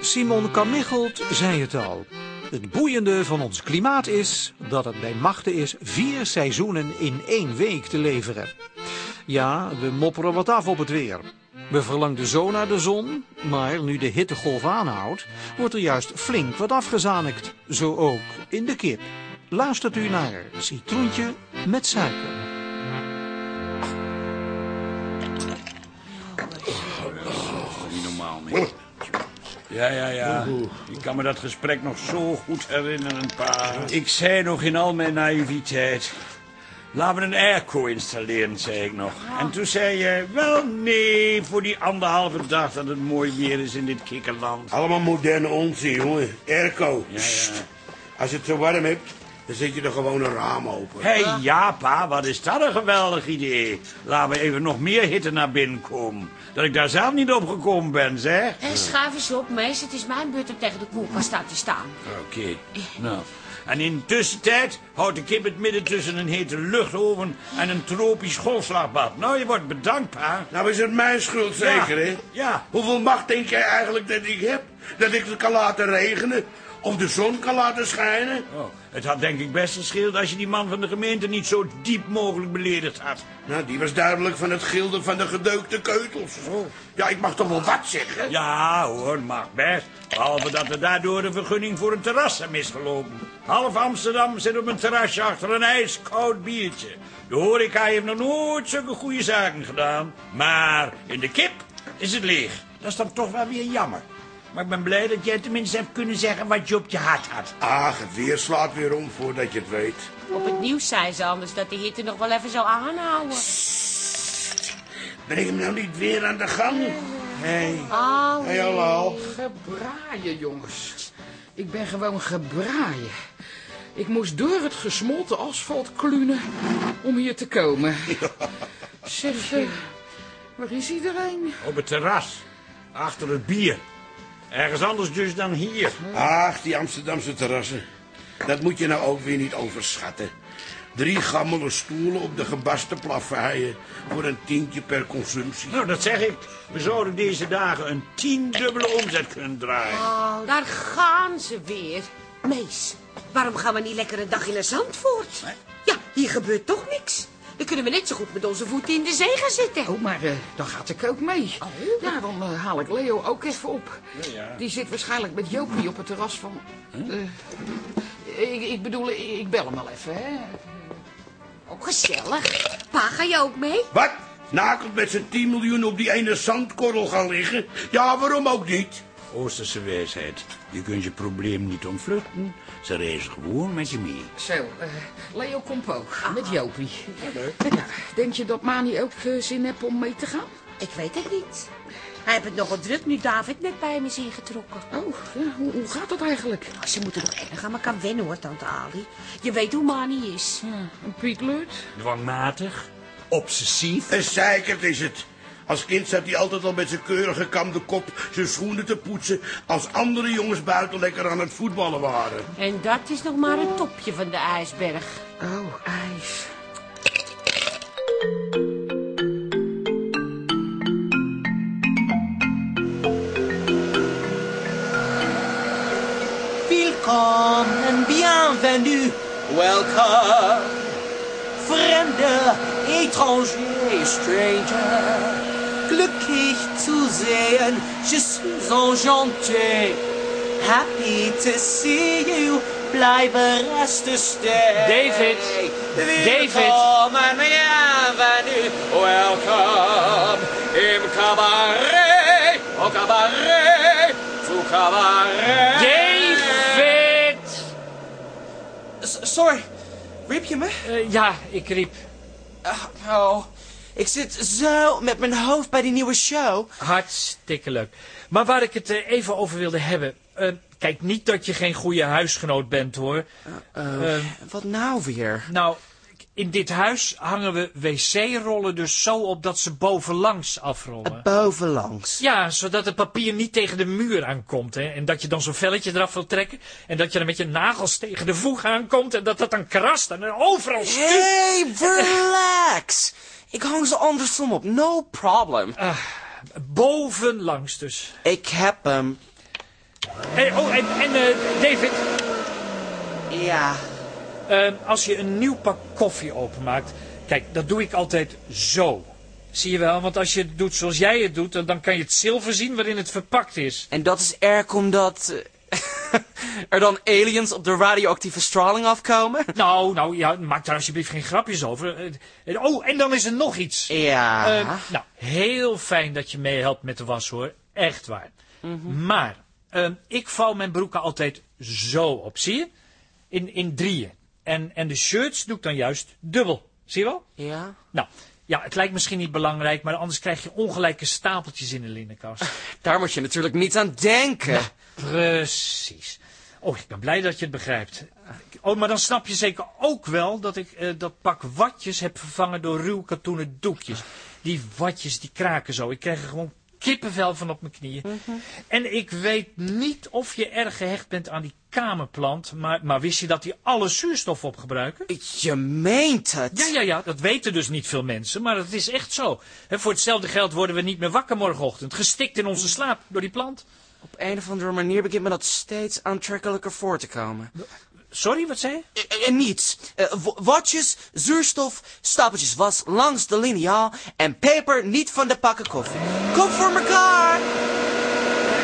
Simon Kamichelt zei het al. Het boeiende van ons klimaat is dat het bij machten is vier seizoenen in één week te leveren. Ja, we mopperen wat af op het weer. We verlangden zo naar de zon, maar nu de hittegolf aanhoudt, wordt er juist flink wat afgezanikt. Zo ook in de kip. Luistert u naar Citroentje met suiker. Ja, ja, ja. Ik kan me dat gesprek nog zo goed herinneren, pa. Ik zei nog in al mijn naïviteit... Laten we een airco installeren, zei ik nog. En toen zei je, wel nee, voor die anderhalve dag dat het mooi weer is in dit kikkerland. Allemaal moderne onzin, jongen. Airco. Ja, ja. Als je het zo warm hebt, dan zet je er gewoon een raam open. Hé, hey, ja, pa, wat is dat een geweldig idee. Laten we even nog meer hitte naar binnen komen. Dat ik daar zelf niet op gekomen ben, zeg. Hé, schuif eens op, meis. Het is mijn beurt om tegen de koelkast staan te staan. Oké, nou. En in de tussentijd houdt de kip het midden tussen een hete luchtoven en een tropisch golfslagbad. Nou, je wordt bedankt, pa. Nou is het mijn schuld zeker, hè? Ja. Hoeveel macht denk jij eigenlijk dat ik heb? Dat ik het kan laten regenen? Of de zon kan laten schijnen? Oh, het had denk ik best gescheeld als je die man van de gemeente niet zo diep mogelijk beledigd had. Nou, die was duidelijk van het gilden van de gedeukte keutels. Ja, ik mag toch wel wat zeggen? Ja hoor, mag best. Behalve dat er daardoor de vergunning voor een terras zijn misgelopen. Half Amsterdam zit op een terrasje achter een ijskoud biertje. De horeca heeft nog nooit zulke goede zaken gedaan. Maar in de kip is het leeg. Dat is dan toch wel weer jammer. Maar ik ben blij dat jij tenminste hebt kunnen zeggen wat je op je hart had. Ach, het weer slaat weer om voordat je het weet. Op het nieuws zei ze anders dat de hitte nog wel even zou aanhouden. Breng hem nou niet weer aan de gang. Hey. Hé, hey, hallo. Gebraaien, jongens. Ik ben gewoon gebraaien. Ik moest door het gesmolten asfalt klunen om hier te komen. Zeg, eh, waar is iedereen? Op het terras. Achter het bier. Ergens anders dus dan hier. Ach, die Amsterdamse terrassen. Dat moet je nou ook weer niet overschatten. Drie gammele stoelen op de gebaste plaveien voor een tientje per consumptie. Nou, dat zeg ik. We zouden deze dagen een tiendubbele omzet kunnen draaien. Oh, daar gaan ze weer. Mees, waarom gaan we niet lekker een dag in een Zandvoort? Ja, hier gebeurt toch niks. Dan kunnen we net zo goed met onze voeten in de zee gaan zitten. Oh, maar eh, dan gaat ik ook mee. Ja, dan eh, haal ik Leo ook even op. ja. Die zit waarschijnlijk met Jopie op het terras van... eh, ik, ik bedoel, ik, ik bel hem wel even, hè. Oh, gezellig. Pa, ga je ook mee? Wat? Nakeld met zijn 10 miljoen op die ene zandkorrel gaan liggen? Ja, waarom ook niet? Oosterse wijsheid. Je kunt je probleem niet ontvluchten. Ze reizen gewoon met je mee. Zo, eh, Leo komt ook, met Jopie. Ja, denk je dat Mani ook eh, zin heeft om mee te gaan? Ik weet het niet. Hij heeft het nogal druk nu David net bij hem is ingetrokken. Oh, ja, hoe, hoe gaat dat eigenlijk? Oh, ze moeten nog erg aan elkaar wennen hoor, tante Ali. Je weet hoe Mani is. Ja, een Piet Lut? Dwangmatig. Obsessief. Een zeikert is het. Als kind zat hij altijd al met zijn keurige kamde kop zijn schoenen te poetsen... als andere jongens buiten lekker aan het voetballen waren. En dat is nog maar het topje van de ijsberg. Oh, ijs. Willkommen, bienvenue, welcome. Fremde, étranger, stranger. Glücklich zu sehen, je suis enchanté. Happy to see you, bleibe reste stay. David, David. Willkommen, bienvenue, welcome. Im cabaret, au cabaret, zu cabaret. David! S- Sorry, riep je me? Eh, ja, ik riep. Ah, oh, ik zit zo met mijn hoofd bij die nieuwe show. Hartstikke leuk. Maar waar ik het eh, even over wilde hebben. eh, kijk, niet dat je geen goede huisgenoot bent hoor. Eh, Wat nou weer? nou, in dit huis hangen we wc-rollen dus zo op dat ze bovenlangs afrollen. Bovenlangs. Ja, zodat het papier niet tegen de muur aankomt. Hè? En dat je dan zo'n velletje eraf wil trekken. En dat je dan met je nagels tegen de voeg aankomt. En dat dat dan krast en overal. Hey, relax. Ik hang ze andersom op, no problem. Bovenlangs dus. Ik heb hem. Hey, oh, en, en eh, David, Ja. eh, als je een nieuw pak koffie openmaakt... Kijk, dat doe ik altijd zo. Zie je wel, want als je het doet zoals jij het doet... dan, dan kan je het zilver zien waarin het verpakt is. En dat is erg omdat... er dan aliens op de radioactieve straling afkomen? Nou, nou, ja, maak daar alsjeblieft geen grapjes over. Eh, Oh, en dan is er nog iets. Ja. Eh, nou, heel fijn dat je meehelpt met de was hoor. Echt waar. Maar, eh, ik vouw mijn broeken altijd zo op, zie je? In, in drieën. En, en de shirts doe ik dan juist dubbel. Zie je wel? ja? Nou, ja, het lijkt misschien niet belangrijk, maar anders krijg je ongelijke stapeltjes in de linnenkast. Daar moet je natuurlijk niet aan denken. Precies. Oh, ik ben blij dat je het begrijpt. Oh, maar dan snap je zeker ook wel dat ik eh, dat pak watjes heb vervangen door ruw katoenen doekjes. Die watjes, die kraken zo. Ik krijg er gewoon kippenvel van op mijn knieën. En ik weet niet of je erg gehecht bent aan die kamerplant, maar, maar wist je dat die alle zuurstof opgebruiken? Je meent het. Ja, ja, ja, dat weten dus niet veel mensen, maar het is echt zo. Voor hetzelfde geld worden we niet meer wakker morgenochtend, gestikt in onze slaap door die plant. Op een of andere manier begint me dat steeds aantrekkelijker voor te komen. Sorry, wat zei je? Eh, eh, niets. Eh, w- watjes, zuurstof, stapeltjes was langs de liniaal en peper niet van de pakken koffie. Kom voor elkaar!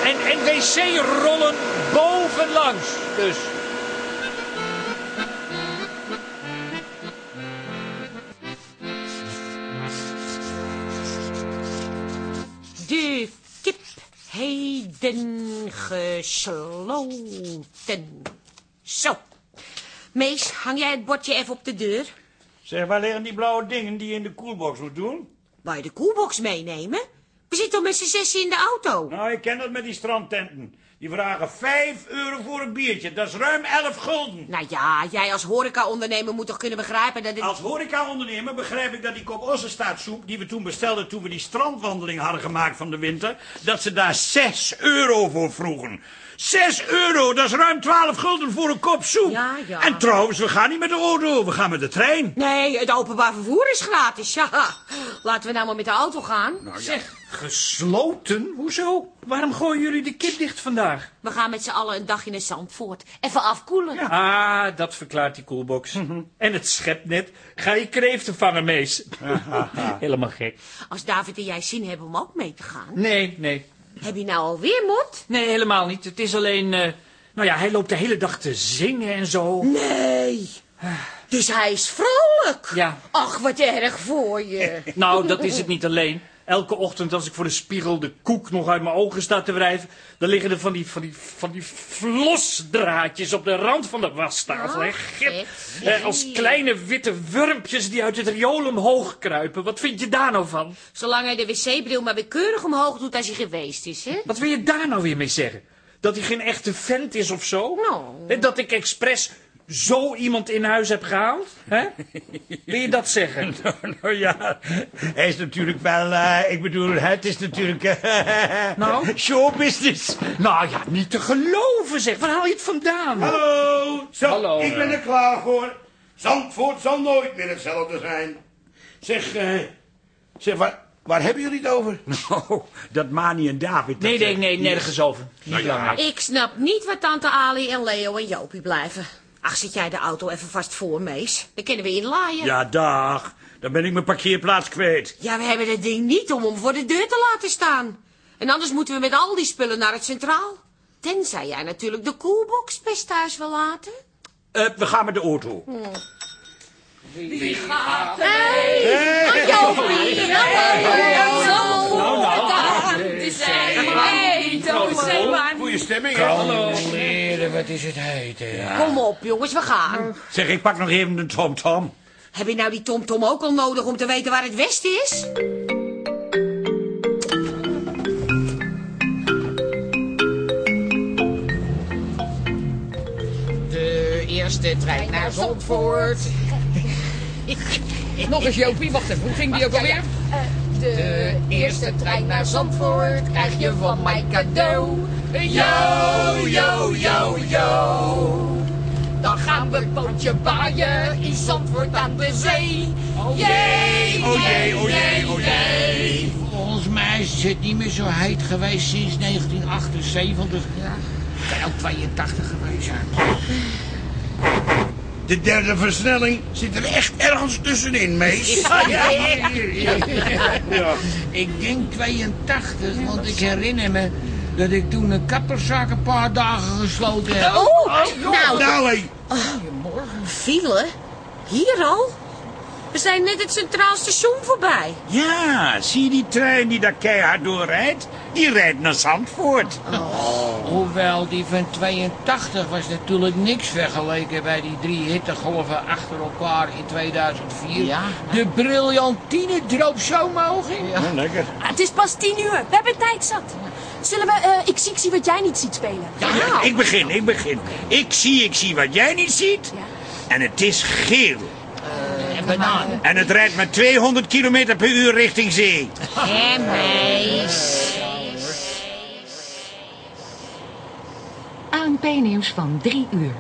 En, en wc-rollen bovenlangs, dus. Kip heden gesloten. Zo. Mees, hang jij het bordje even op de deur? Zeg, waar liggen die blauwe dingen die je in de koelbox moet doen? Wou je de koelbox meenemen? We zitten al met z'n zessen in de auto. Nou, ik ken dat met die strandtenten. Die vragen 5 euro voor een biertje. Dat is ruim 11 gulden. Nou ja, jij als horeca-ondernemer moet toch kunnen begrijpen dat het... Als horeca-ondernemer begrijp ik dat die kop ossenstaartsoep... die we toen bestelden toen we die strandwandeling hadden gemaakt van de winter... dat ze daar 6 euro voor vroegen. 6 euro, dat is ruim 12 gulden voor een kop soep. Ja, ja. En trouwens, we gaan niet met de auto, we gaan met de trein. Nee, het openbaar vervoer is gratis, ja. Laten we nou maar met de auto gaan. Zeg, gesloten? Hoezo? Waarom gooien jullie de kip dicht vandaag? We gaan met z'n allen een dagje naar Zandvoort. Even afkoelen. Ah, dat verklaart die koelbox. En het schepnet. Ga je kreeften vangen, Mees. Helemaal gek. Als David en jij zin hebben om ook mee te gaan. Nee, nee. Heb je nou alweer mot? Nee, helemaal niet. Het is alleen... eh, nou ja, hij loopt de hele dag te zingen en zo. Nee. Dus hij is vrolijk. Ja. Ach, wat erg voor je. Nou, dat is het niet alleen. Elke ochtend als ik voor de spiegel de koek nog uit mijn ogen sta te wrijven... dan liggen er van die, van die, van die flosdraadjes op de rand van de wastafel. hè. Gip. gek. Eh, als kleine witte wurmpjes die uit het riool omhoog kruipen. Wat vind je daar nou van? Zolang hij de wc-bril maar weer keurig omhoog doet als hij geweest is, hè? Wat wil je daar nou weer mee zeggen? Dat hij geen echte vent is of zo? Nou. En Dat ik expres zo iemand in huis heb gehaald? Hè? Wil je dat zeggen? nou ja, hij is natuurlijk wel, eh, ik bedoel, het is natuurlijk eh, Nou? showbusiness. Nou ja, niet te geloven zeg. Waar haal je het vandaan? Hallo, zo, Hallo. ik ben er klaar voor. Zandvoort zal nooit meer hetzelfde zijn. Zeg, eh, zeg, waar, waar hebben jullie het over? Oh, dat Mani en David. Nee, dat, nee, nee, nergens over. Niet belangrijk. Ik snap niet waar tante Ali en Leo en Jopie blijven. Ach, zet jij de auto even vast voor, Mees. Dan kunnen we inlaaien. Ja, dag. Dan ben ik mijn parkeerplaats kwijt. Ja, we hebben het ding niet om hem voor de deur te laten staan. En anders moeten we met al die spullen naar het centraal. Tenzij jij natuurlijk de koelbox best thuis wil laten. Eh, we gaan met de auto. Hey, Jopie! Goeie stemming, hè? Hallo. Wat is het heet? Kom op, jongens, we gaan. Zeg, ik pak nog even de tom-tom. Heb je nou die TomTom ook al nodig om te weten waar het westen is? De eerste trein naar Zandvoort. Nog eens Jopie, wacht even, hoe ging die ook alweer? De eerste trein naar Zandvoort krijg je van mij cadeau. Yo, yo, yo, yo. Dan gaan we bootje baaien in Zandvoort aan de zee. Jee, Oh jee, oh is het niet meer zo heet geweest sinds 1978. Ja. Kan ook 82 geweest zijn. De derde versnelling zit er echt ergens tussenin, mees. Ja. Ik denk 82, want ik herinner me dat ik toen een kapperszaak een paar dagen gesloten heb. Oh, nou, Nou, hé. file? Hier al? We zijn net het Centraal Station voorbij. Ja, zie je die trein die daar keihard doorrijdt? Die rijdt naar Zandvoort. Hoewel die van 82 was natuurlijk niks vergeleken bij die drie hittegolven achter elkaar in 2004. Ja. De briljantine droop zo omhoog in. Ja, lekker. Ah, het is pas tien uur. We hebben tijd zat. Zullen we eh, Ik zie, ik zie wat jij niet ziet spelen? Ja, ik begin, ik begin. Ik zie, ik zie wat jij niet ziet. En het is geel. En bananen. En het rijdt met 200 km per uur richting zee. Hé, meis. ANP-nieuws van 3 uur.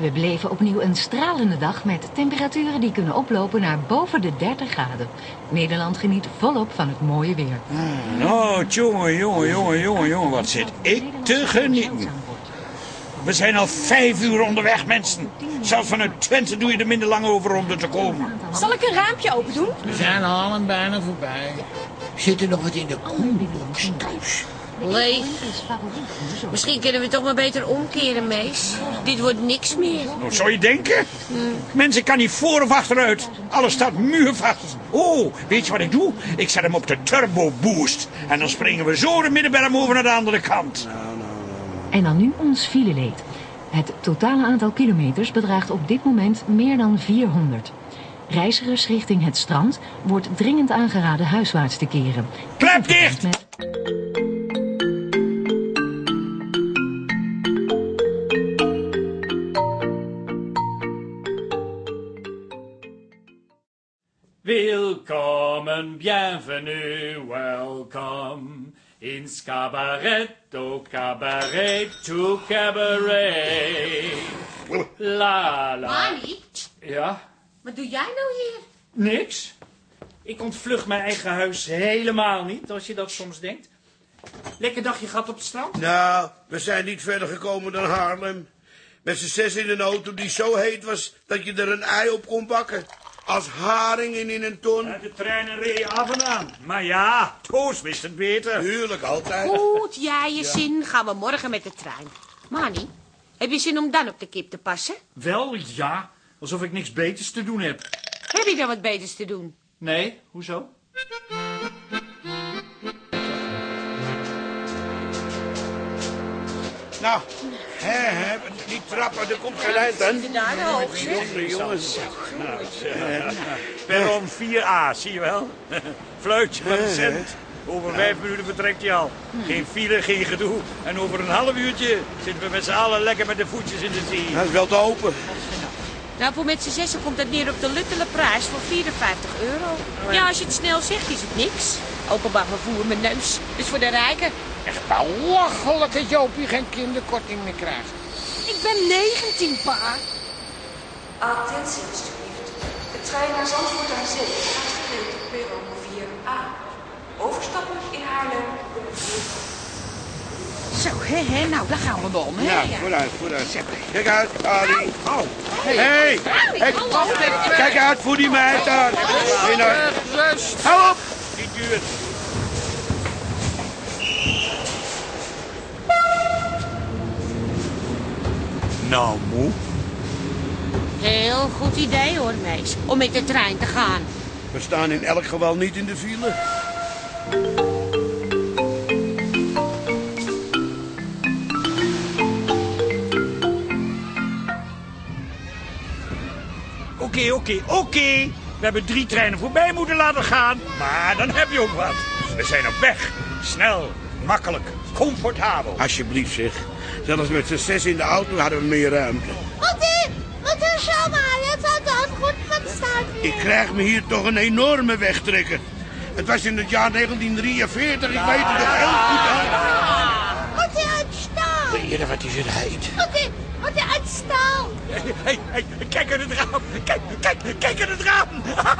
We beleven opnieuw een stralende dag met temperaturen die kunnen oplopen naar boven de 30 graden. Nederland geniet volop van het mooie weer. Oh, jongen, jongen, jongen, jongen, jongen, wat zit ik te genieten. We zijn al vijf uur onderweg, mensen. Zelfs vanuit Twente doe je er minder lang over om er te komen. Zal ik een raampje open doen? We zijn al een bijna voorbij. Zit er nog wat in de koelbox thuis? Leeg. Misschien kunnen we toch maar beter omkeren, mees. Dit wordt niks meer. Nou, zou je denken? Mensen kan niet voor of achteruit. Alles staat muurvast. Oh, weet je wat ik doe? Ik zet hem op de turbo boost. En dan springen we zo de middenberm over naar de andere kant. En dan nu ons fileleed. Het totale aantal kilometers bedraagt op dit moment meer dan 400. Reizigers richting het strand wordt dringend aangeraden huiswaarts te keren. Klep dicht! Met Bienvenue, welcome. In cabaret, au cabaret, to cabaret. La la. Mani, Ja, wat doe jij nou hier? niks. Ik ontvlucht mijn eigen huis helemaal niet, als je dat soms denkt. Lekker dagje gehad op het strand? Nou, we zijn niet verder gekomen dan Haarlem. Met z'n zes in een auto die zo heet was dat je er een ei op kon bakken. Als haringen in een ton. Ja, De treinen reden af en aan. Maar ja, Toos wist het beter. Tuurlijk, altijd. Goed, jij je zin. Gaan we morgen met de trein. Mani, heb je zin om dan op de kip te passen? Wel, ja. Alsof ik niks beters te doen heb. Heb je dan wat beters te doen? Nee, hoezo? Nou, hè, hè, die trappen, er komt geen eind aan. Jongen, jongens. Perron 4A, zie je wel? Fluitje van de cent. Over vijf minuten vertrekt hij al. Geen file, geen gedoe. En over een half uurtje zitten we met z'n allen lekker met de voetjes in de zee. Hij is wel te open. Nou, voor met z'n zessen komt dat neer op de luttele prijs van 54 euro. Ja, als je het snel zegt, is het niks. Openbaar vervoer met neus. Dus voor de rijken. Echt belachelijk dat Jopie geen kinderkorting meer krijgt. Ik ben 19, pa. Attentie alstublieft. De trein naar Zandvoort aan Zee gaat gedeeld op perron 4A. Overstappen in Haarlem. Zo, hè, hè, nou, daar gaan we dan, hè. Ja, vooruit, vooruit. Kijk uit, Ali. Oh, Hey, hey, kijk uit voor die meid daar. Hey, nou, Rust. Hou op. die duurt. Nou, moe. Heel goed idee hoor, meis. Om met de trein te gaan. We staan in elk geval niet in de file. Oké, oké, oké. We hebben drie treinen voorbij moeten laten gaan. Maar dan heb je ook wat. We zijn op weg. Snel, makkelijk, comfortabel. Alsjeblieft zeg. Zelfs met z'n zes in de auto hadden we meer ruimte. Wat Wat is maar? Het had dan goed van staan. Ik krijg me hier toch een enorme wegtrekker. Het was in het jaar 1943, ik weet het nog heel goed. hè. Wat is het? Heren, wat is het heet. Wat is... Wat een uitstaal. Hey, hey, kijk uit het raam. Kijk, kijk, kijk uit het raam.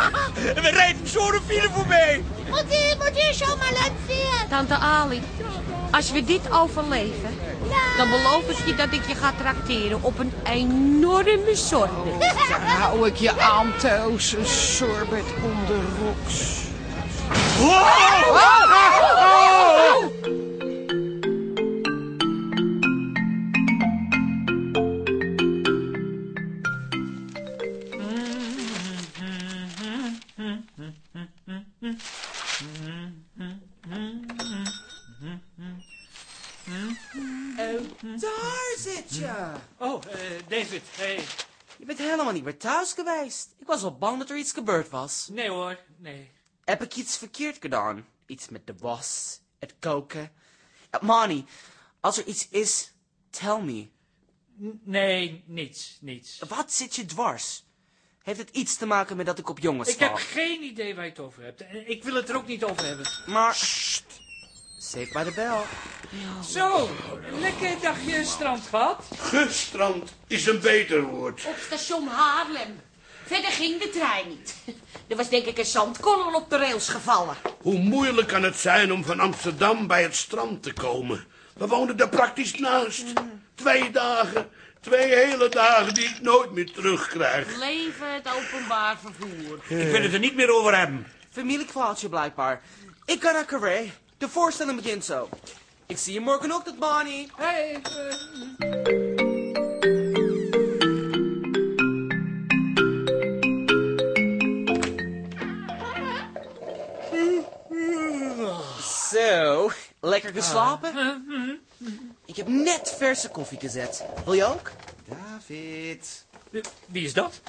We rijden zo de file voorbij. Moet u, moet u zomaar laten zien. Tante Ali, als we dit overleven, dan beloof ik je dat ik je ga trakteren op een enorme sorbet. Daar hou ik je aan, Toos. Een sorbet onder roks. Je. Oh, eh, David, hey. Je bent helemaal niet meer thuis geweest. Ik was al bang dat er iets gebeurd was. Nee hoor, nee. Heb ik iets verkeerd gedaan? Iets met de was, het koken? Ja, Mani, als er iets is, tell me. N- Nee, niets, niets. Wat zit je dwars? Heeft het iets te maken met dat ik op jongens Ik val? heb geen idee waar je het over hebt. En Ik wil het er ook niet over hebben. Maar... Safe bij de Zo, lekker dagje strand gehad. Gestrand is een beter woord. Op station Haarlem. Verder ging de trein niet. Er was denk ik een zandkorrel op de rails gevallen. Hoe moeilijk kan het zijn om van Amsterdam bij het strand te komen? We woonden er praktisch naast. Twee dagen, twee hele dagen die ik nooit meer terugkrijg. Leven het openbaar vervoer. Ik wil het er niet meer over hebben. Familiekwaadje blijkbaar. Ik ga naar Carré. De voorstelling begint zo. Ik zie je morgenochtend, Bonnie. Hey, eh, Zo, lekker geslapen? Ik heb net verse koffie gezet. Wil je ook? David. wie is dat?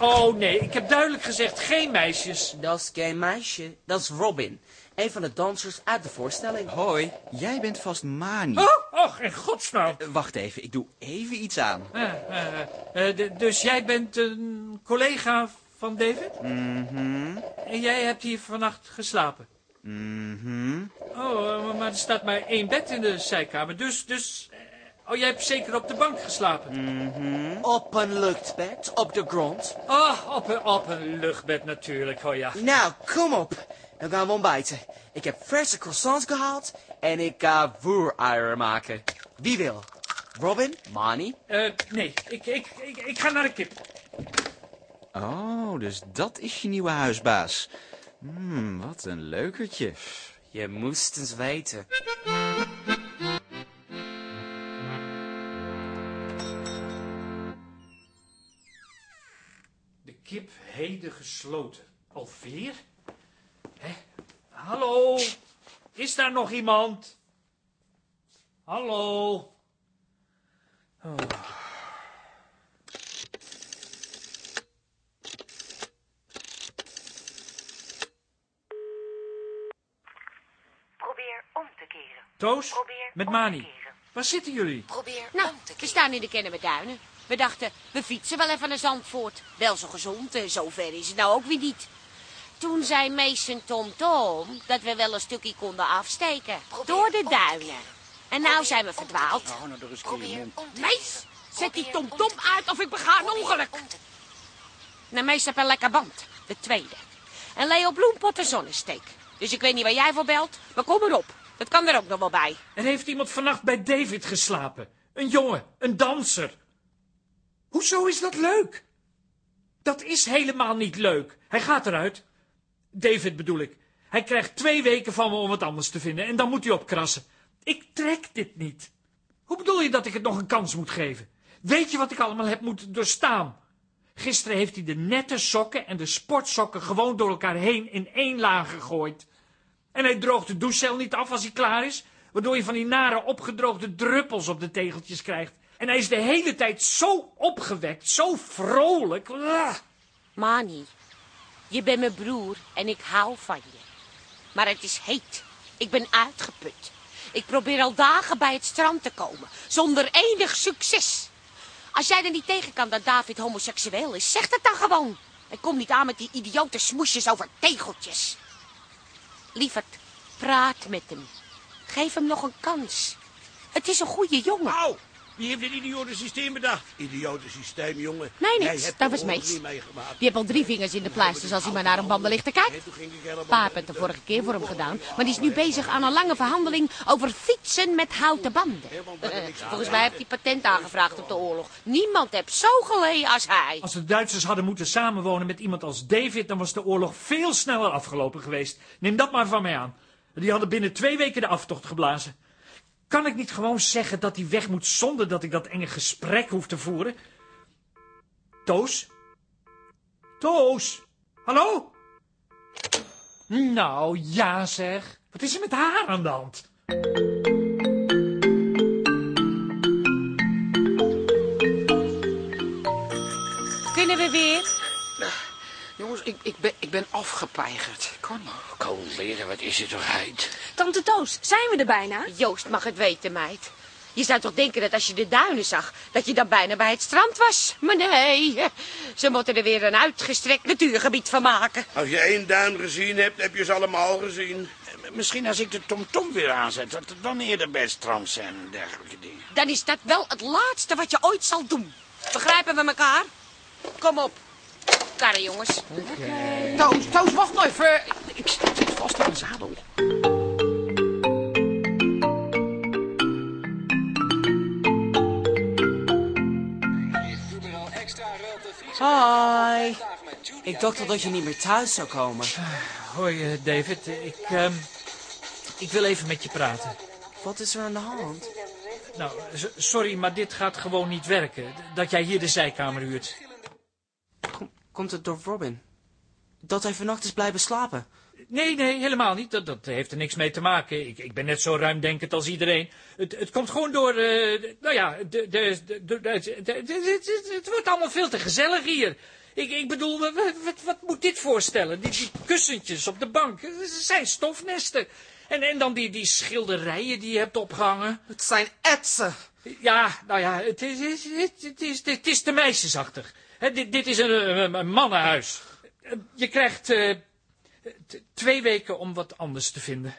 Oh nee, ik heb duidelijk gezegd geen meisjes. Dat is geen meisje, dat is Robin. Een van de dansers uit de voorstelling. Hoi, jij bent vast Mani. Oh, och, in godsnaam. Eh, Wacht even, ik doe even iets aan. Eh, eh, dus jij bent een collega van David? Mhm. En jij hebt hier vannacht geslapen? Mhm. Oh, maar er staat maar één bed in de zijkamer. Dus, dus... Oh, jij hebt zeker op de bank geslapen? Mhm. Op een luchtbed, op de grond. Oh, op een, op een luchtbed natuurlijk, oh ja. Nou, kom op. Dan gaan we ontbijten. Ik heb verse croissants gehaald en ik ga voereieren maken. Wie wil? Robin? Mani? Eh, nee, ik, ik, ik, ik ga naar de kip. Oh, dus dat is je nieuwe huisbaas. Hmm, wat een leukertje. Je moest eens weten. De kip heden gesloten. Alweer? Hallo? Is daar nog iemand? Hallo? Oh. Probeer om te keren. Toos? Probeer Met om Mani. te keren. Waar zitten jullie? Probeer Nou, om te we keren. staan in de Kennemerduinen. We dachten, we fietsen wel even naar Zandvoort. Wel zo gezond, en zo ver is het nou ook weer niet. Toen zei meester Tom Tom dat we wel een stukje konden afsteken. door de duinen. En nou zijn we verdwaald. Oh, nou, er Probeer te Mees, zet die Tom Tom uit of ik bega een ongeluk. Nou, meester heeft een lekker band. De tweede. En Leo Bloempot een zonnesteek. Dus ik weet niet waar jij voor belt, maar kom erop. Dat kan er ook nog wel bij. Er heeft iemand vannacht bij David geslapen. Een jongen, een danser. Hoezo is dat leuk? Dat is helemaal niet leuk. Hij gaat eruit. David bedoel ik. Hij krijgt twee weken van me om wat anders te vinden en dan moet hij opkrassen. Ik trek dit niet. Hoe bedoel je dat ik het nog een kans moet geven? Weet je wat ik allemaal heb moeten doorstaan? Gisteren heeft hij de nette sokken en de sportsokken gewoon door elkaar heen in één laag gegooid. En hij droogt de douchecel niet af als hij klaar is, waardoor je van die nare opgedroogde druppels op de tegeltjes krijgt. En hij is de hele tijd zo opgewekt, zo vrolijk. Ah. Mani, je bent mijn broer en ik hou van je. Maar het is heet. Ik ben uitgeput. Ik probeer al dagen bij het strand te komen, zonder enig succes. Als jij er niet tegen kan dat David homoseksueel is, zeg het dan gewoon. En kom niet aan met die idiote smoesjes over tegeltjes. Lieverd, praat met hem. Geef hem nog een kans. Het is een goede jongen. Wie heeft dit idiote systeem bedacht? Idiote systeem, jongen. Nee, niks. hebt Dat was oorlog Mees. niet meegemaakt. Die heeft al drie vingers in de pleisters als hij maar naar een banden ligt te kijken. Toen ging ik helemaal... Pa heeft het de vorige keer voor hem gedaan, maar die is nu bezig aan een lange verhandeling over fietsen met houten banden. Eh, volgens mij heeft hij patent aangevraagd op de oorlog. Niemand heeft zo geleden als hij. Als de Duitsers hadden moeten samenwonen met iemand als David, dan was de oorlog veel sneller afgelopen geweest. Neem dat maar van mij aan. Die hadden binnen twee weken de aftocht geblazen. Kan ik niet gewoon zeggen dat hij weg moet zonder dat ik dat enge gesprek hoef te voeren? Toos? Toos? Hallo? Nou, ja zeg. Wat is er met haar aan de hand? Kunnen we weer? Ik, ik, ben, ik ben afgepeigerd. Kan niet. Kom, leren, wat is het toch heet? Tante Toos, zijn we er bijna? Joost mag het weten, meid. Je zou toch denken dat als je de duinen zag, dat je dan bijna bij het strand was. Maar nee, ze moeten er weer een uitgestrekt natuurgebied van maken. Als je één duin gezien hebt, heb je ze allemaal gezien. Misschien als ik de tomtom weer aanzet, dat er dan eerder bij het strand zijn en dergelijke dingen. Dan is dat wel het laatste wat je ooit zal doen. Begrijpen we elkaar? Kom op. Karren, jongens. Toos, Toos, wacht nog even. Ik zit vast in een zadel. Hoi. Ik dacht al dat je niet meer thuis zou komen. Hoi, eh, David. Ik, ehm, ik wil even met je praten. Wat is er aan de hand? Nou, sorry, maar dit gaat gewoon niet werken. Dat jij hier de zijkamer huurt. Kom- komt het door Robin? Dat hij vannacht is blijven slapen? Nee, nee, helemaal niet. Dat, dat heeft er niks mee te maken. Ik, ik ben net zo ruimdenkend als iedereen. Het, het komt gewoon door... eh, de- nou ja, de, de, de, de- de- de- de- de- het wordt allemaal veel te gezellig hier. Ik, ik bedoel, wat, wat, moet dit voorstellen? Die, die kussentjes op de bank, ze zijn stofnesten. En, en dan die, die schilderijen die je hebt opgehangen. Het zijn etsen. Ja, nou ja, het is, het, het, het is, het is te meisjesachtig. Hè, dit, dit is een, een, een mannenhuis. Eh, Je krijgt eh, twee weken om wat anders te vinden.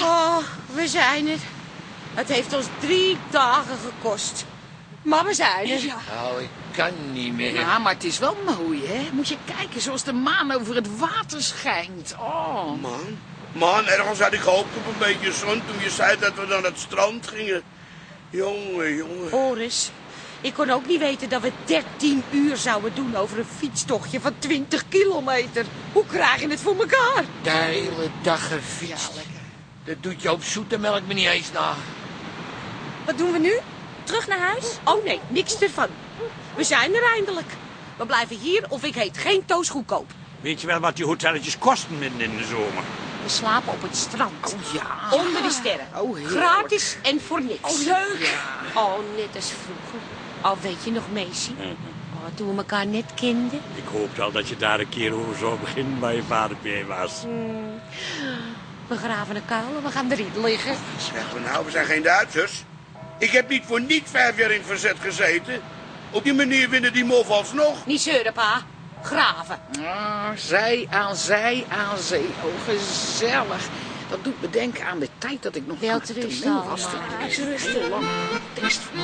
Oh, we zijn er. Het heeft ons drie dagen gekost. Maar we zijn er. Nou, ik kan niet meer. Ja, maar het is wel mooi, hè? Moet je kijken zoals de maan over het water schijnt. Oh. Man, man, ergens had ik gehoopt op een beetje zon toen je zei dat we naar het strand gingen. Jongen, jongen. Boris, ik kon ook niet weten dat we 13 uur zouden doen over een fietstochtje van 20 kilometer. Hoe krijg je het voor elkaar? De hele dag gefietst. Dat doet je op zoete melk me niet eens na. Wat doen we nu? Terug naar huis? Oh nee, niks ervan. We zijn er eindelijk. We blijven hier of ik heet geen toos goedkoop. Weet je wel wat die hotelletjes kosten in, in de zomer? We slapen op het strand. Oh ja. Onder de sterren. Oh, heerlijk. Gratis en voor niks. Oh, leuk. Oh, net als vroeger. Al weet je nog, Meisje? Oh, toen we elkaar net kenden. Ik hoopte al dat je daar een keer over zou beginnen waar je vader bij was. We graven een kuil en we gaan erin liggen. Zeg maar nou, we zijn geen Duitsers. Ik heb niet voor niet vijf jaar in het verzet gezeten. Op die manier winnen die mof alsnog. Niet zeuren, pa. Graven. Ah, zij aan zij aan zee. Oh, gezellig. Dat doet me denken aan de tijd dat ik nog Wel Salma. was. Ik heel lang test van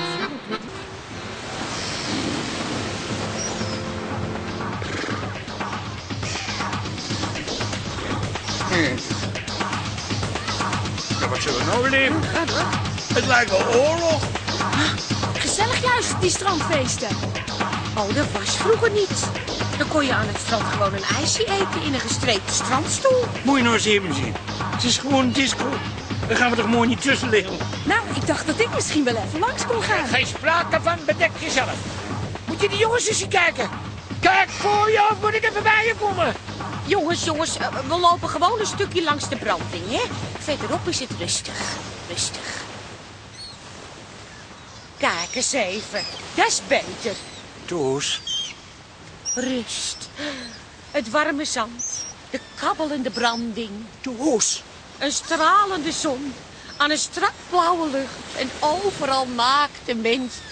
Ja, wat zullen we nou beleven? Het lijkt wel oorlog. Gezellig juist, die strandfeesten. Oh, dat was vroeger niet. Dan kon je aan het strand gewoon een ijsje eten in een gestreepte strandstoel. Moet je nou eens even zien. Het is gewoon een disco. Daar gaan we toch mooi niet tussen liggen. Nou, ik dacht dat ik misschien wel even langs kon gaan. Geen sprake van, bedek jezelf. Moet je die jongens eens zien kijken. Kijk voor je of moet ik even bij je komen? Jongens, jongens, eh, we lopen gewoon een stukje langs de branding, hè? Verderop is het rustig. Rustig. Kijk eens even. Dat is beter. Toos, Rust. Het warme zand. De kabbelende branding. Toos. Een stralende zon. Aan een strak blauwe lucht. En overal naakte mensen.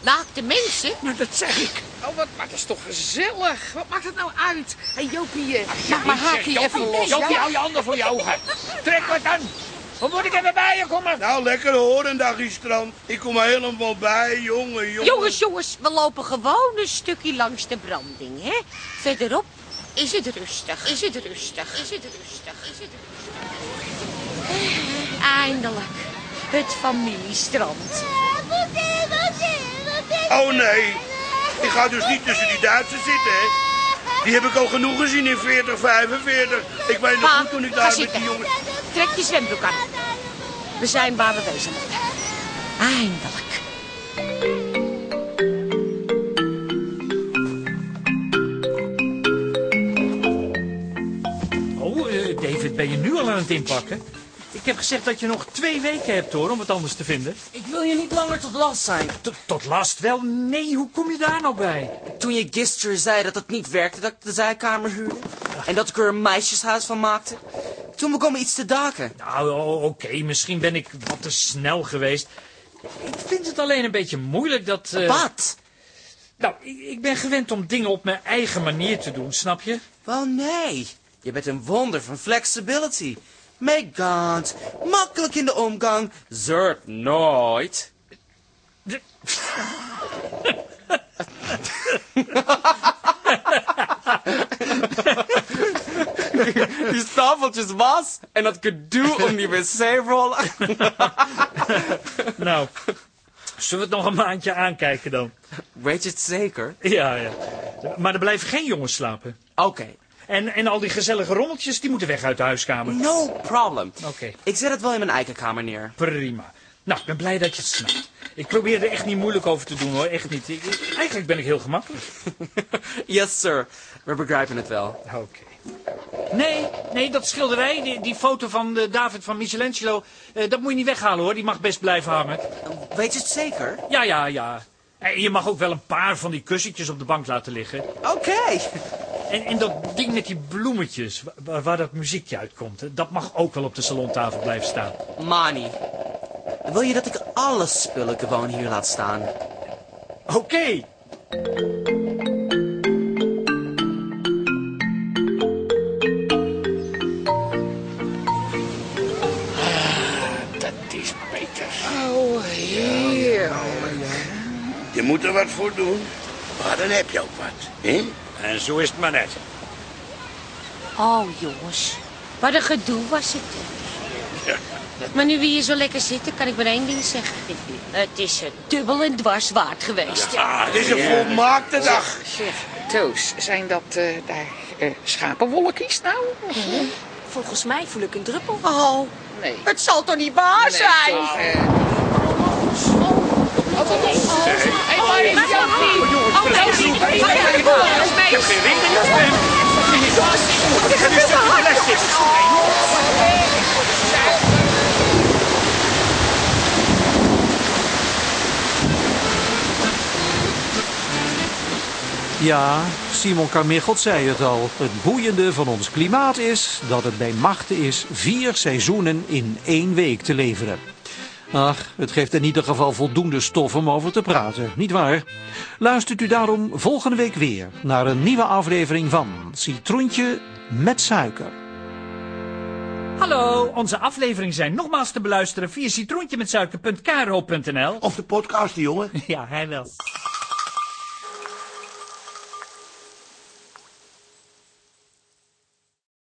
Naakte mensen? Maar dat zeg ik. Oh, wat, maar dat is toch gezellig. Wat maakt het nou uit? Hé, hey, Jopie, eh, maak mijn haakje even los. Jopie, ja? hou je handen voor je ogen. Trek wat dan. Hoe moet ik even bij je komen? Nou, lekker hoor, een dagje strand. Ik kom er helemaal bij, jongen, jongen. Jongens, jongens, we lopen gewoon een stukje langs de branding, hè? Verderop is het rustig, is het rustig, is het rustig, is het rustig. Eindelijk, het familiestrand. Oh nee, ik ga dus niet tussen die Duitsers zitten, hè. Die heb ik al genoeg gezien in 40, 45. Ik weet nog goed toen ik daar met die jongens... Trek je zwembroek aan. We zijn waar we wezen moeten. Eindelijk. Oh, eh, David, ben je nu al aan het inpakken? Ik heb gezegd dat je nog twee weken hebt, hoor, om het anders te vinden. Ik wil je niet langer tot last zijn. Tot, tot last wel? Nee, hoe kom je daar nou bij? Toen je gisteren zei dat het niet werkte dat ik de zijkamer huurde. En dat ik er een meisjeshuis van maakte. Toen begon me iets te daken. Nou, oké, misschien ben ik wat te snel geweest. Ik vind het alleen een beetje moeilijk dat... eh, Wat? Nou, ik, ik ben gewend om dingen op mijn eigen manier te doen, snap je? Wel nee. Je bent een wonder van flexibility. Megant, makkelijk in de omgang, zeurt nooit. Die tafeltjes was en dat gedoe om die wc-rollen. Nou, zullen we het nog een maandje aankijken dan? Weet je het zeker? Ja, ja. Maar er blijven geen jongens slapen. Oké. En, en al die gezellige rommeltjes, die moeten weg uit de huiskamer. No problem. Oké, Ik zet het wel in mijn eigen kamer neer. prima. Nou, ik ben blij dat je het snapt. Ik probeer er echt niet moeilijk over te doen hoor, echt niet. Ik- eigenlijk ben ik heel gemakkelijk. Yes, sir. We begrijpen het wel. Oké. Nee, nee, dat schilderij, die, die foto van eh, David van Michelangelo, eh, dat moet je niet weghalen hoor, die mag best blijven hangen. Weet je het zeker? Ja, ja, ja. En je mag ook wel een paar van die kussentjes op de bank laten liggen. Oké. En, en dat ding met die bloemetjes, wa- waar, waar dat muziekje uitkomt, hè, dat mag ook wel op de salontafel blijven staan. Mani, wil je dat ik alle spullen gewoon hier laat staan? Oké. Moet er wat voor doen. Maar dan heb je ook wat, hè? En zo is het maar net. Oh, jongens. Wat een gedoe was het. Maar nu we hier zo lekker zitten, kan ik maar één ding zeggen. Het is een dubbel en dwars waard geweest. Ah, het is een volmaakte dag. Toos, zijn dat eh, daar eh, schapenwolkjes nou? Volgens mij voel ik een druppel. Oh, Nee. het zal toch niet waar zijn? toch, eh, Hé, maar is dat niet? Oh, nee, niet. Wat heb je volgens mij? Ik heb geen hem. Ik heb een plastic. Ja, Simon Carmichelt zei het al. Het boeiende van ons klimaat is dat het bij machten is vier seizoenen in één week te leveren. Ach, het geeft in ieder geval voldoende stof om over te praten, niet waar? Luistert u daarom volgende week weer naar een nieuwe aflevering van Citroentje met suiker. Hallo, onze afleveringen zijn nogmaals te beluisteren via citroentje met suiker.kro.nl. Of de podcast, jongen. Ja, hij wel.